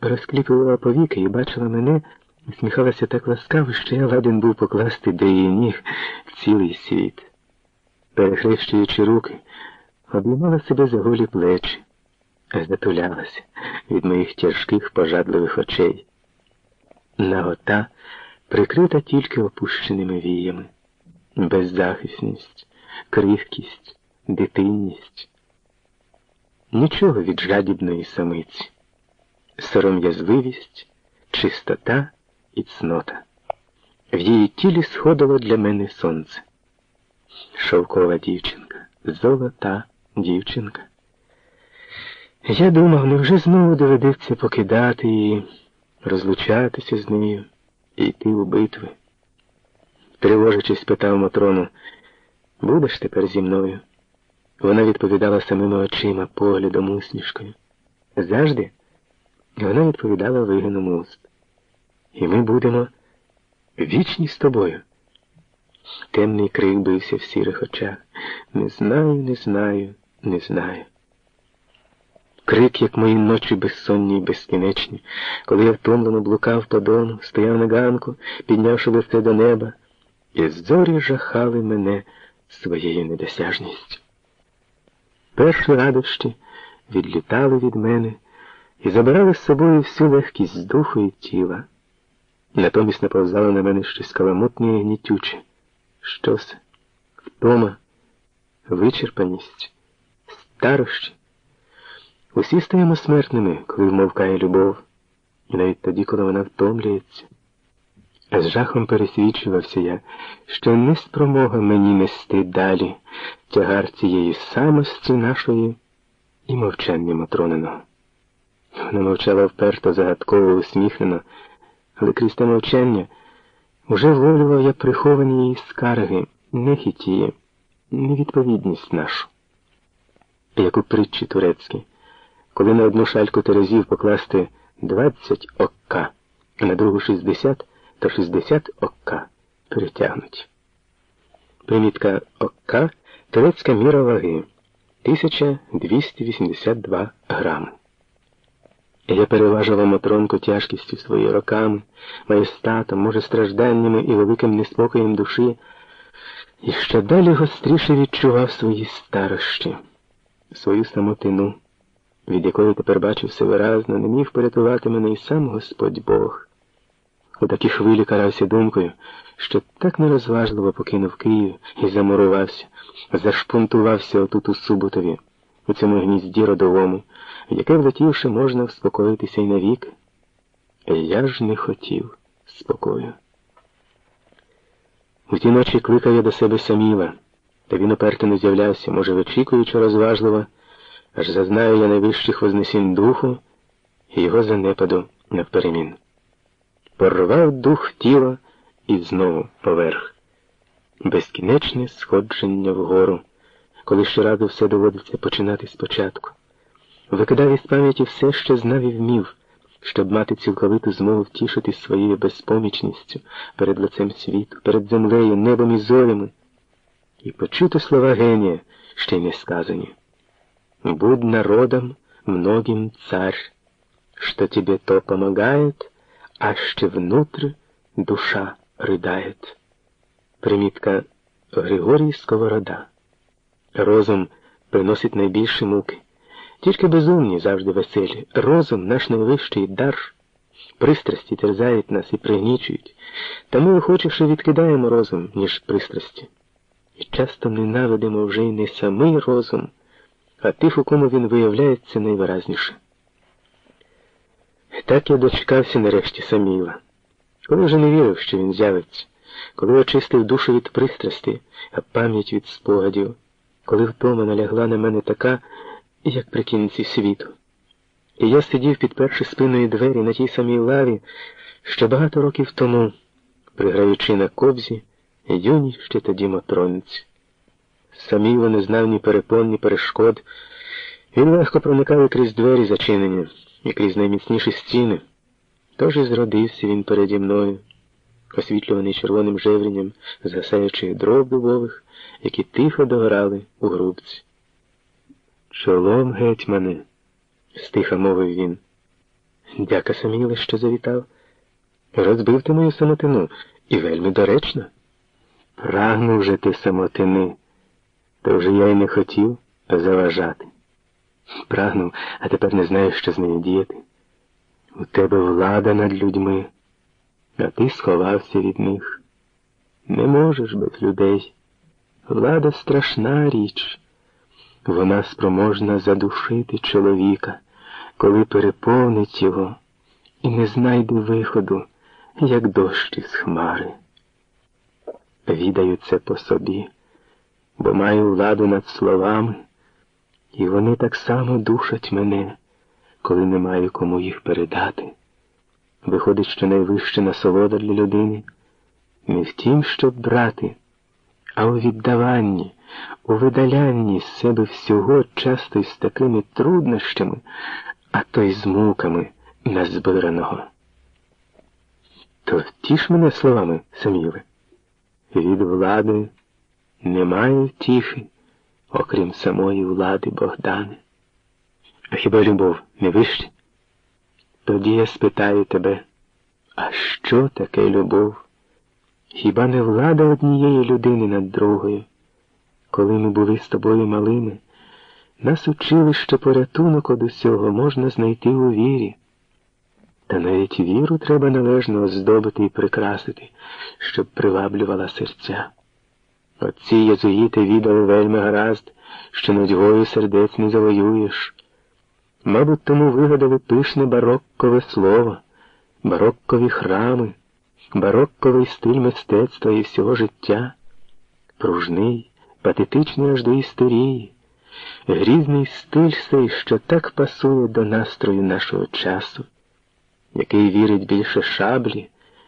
розкліпувала повіки і бачила мене, усміхалася так ласкаво, що я ладен був покласти до її ніг цілий світ. Перехрещуючи руки, обіймала себе за голі плечі, затулялася від моїх тяжких пожадливих очей. Нагота прикрита тільки опущеними віями, беззахисність, крихкість, дитинність. Нічого від жадібної самиці, сором'язливість, чистота і цнота. В її тілі сходило для мене сонце. Шовкова дівчинка, золота дівчинка. Я думав, невже знову доведеться покидати її, розлучатися з нею і йти у битви. Тривожачись, питав Матрону, будеш тепер зі мною? Вона відповідала самими очима, поглядом, усмішкою. Завжди вона відповідала вигином уст. І ми будемо вічні з тобою. Темний крик бився в сірих очах. Не знаю, не знаю, не знаю. Крик, як мої ночі безсонні й безкінечні, коли я втомлено блукав по дону, стояв на ганку, піднявши лице до неба, і зорі жахали мене своєю недосяжністю. Перші радощі відлітали від мене і забирали з собою всю легкість духу і тіла. Натомість наповзало на мене щось каламутне і гнітюче. Що це? Втома, вичерпаність, старощі. Усі стаємо смертними, коли вмовкає любов, і навіть тоді, коли вона втомлюється. А з жахом пересвідчувався я, що не спромога мені нести далі тягар цієї самості нашої і мовчання Матрониного. Вона мовчала вперто, загадково, усміхнено, але крізь те мовчання уже вловлював я приховані її скарги, не хітіє, невідповідність нашу. Як у притчі турецькій, коли на одну шальку терезів покласти 20 окка, а на другу 60, то 60 окка перетягнуть. Примітка окка турецька міра ваги 1282 грами. Я переважила Матронку тяжкістю своїми роками, маєстатом, може, стражданнями і великим неспокоєм душі, і що далі гостріше відчував свої старощі, свою самотину, від якої тепер бачив все виразно, не міг порятувати мене і сам Господь Бог. У такій хвилі карався думкою, що так нерозважливо покинув Київ і замурувався, зашпунтувався отут у Суботові, у цьому гнізді родовому, яке влетівши, можна вспокоїтися й навік. Я ж не хотів спокою. У ті ночі кликав я до себе Саміла, та він оперто не з'являвся, може, вичікуючи розважливо, аж зазнаю я найвищих вознесінь духу і його занепаду навперемін. Порвав дух тіла і знову поверх. Безкінечне сходження вгору, коли щоразу все доводиться починати спочатку. Викидав із пам'яті все, що знав і вмів, щоб мати цілковиту змогу втішити своєю безпомічністю перед лицем світу, перед землею, небом і зорями, і почути слова генія, ще й не сказані. Будь народом многим царь, что тебе то помогает, а ще внутрь душа ридает. Примітка Григорій Сковорода. Розум приносить найбільші муки. Тільки безумні завжди веселі. Розум наш найвищий дар. Пристрасті терзають нас і пригнічують. Та ми охочіше відкидаємо розум, ніж пристрасті. І часто ненавидимо вже й не самий розум, а тих, у кому він виявляється найвиразніше. Так я дочекався нарешті Саміла, коли вже не вірив, що він з'явиться, коли очистив душу від пристрасти, а пам'ять від спогадів, коли втома налягла на мене така, як при кінці світу. І я сидів, підперши спиною двері на тій самій лаві, що багато років тому, приграючи на кобзі, юні ще тоді матронці. Саміло не знав ні перепон, ні перешкод. Він легко проникав крізь двері зачинені і крізь найміцніші стіни. Тож і зродився він переді мною, освітлюваний червоним жеврінням, згасаючих дров дубових, які тихо догорали у грубці. Чолом, гетьмане, стиха мовив він. Дяка Саміле, що завітав. Розбив ти мою самотину і вельми доречно. Прагнув же ти самотини, то вже я й не хотів заважати. Прагнув, а тепер не знаю, що з нею діяти. У тебе влада над людьми, а ти сховався від них. Не можеш без людей. Влада страшна річ. Вона спроможна задушити чоловіка, коли переповнить його і не знайде виходу, як дощ із хмари. Відаю це по собі, бо маю владу над словами, і вони так само душать мене, коли не маю кому їх передати. Виходить, що найвища насолода для людини не в тім, щоб брати, а у віддаванні, у видалянні з себе всього часто й з такими труднощами, а то й з муками назбираного. То втіш мене словами, Саміле. Від влади немає втіхи, окрім самої влади Богдане. А хіба любов не вище? Тоді я спитаю тебе, а що таке любов? Хіба не влада однієї людини над другою? Коли ми були з тобою малими, нас учили, що порятунок од усього можна знайти у вірі. Та навіть віру треба належно оздобити і прикрасити, щоб приваблювала серця. Отці єзуїти відали вельми гаразд, що нудьгою сердець не завоюєш. Мабуть, тому вигадали пишне бароккове слово, бароккові храми, барокковий стиль мистецтва і всього життя, пружний, патетичний аж до історії, грізний стиль сей, що так пасує до настрою нашого часу який вірить більше шаблі,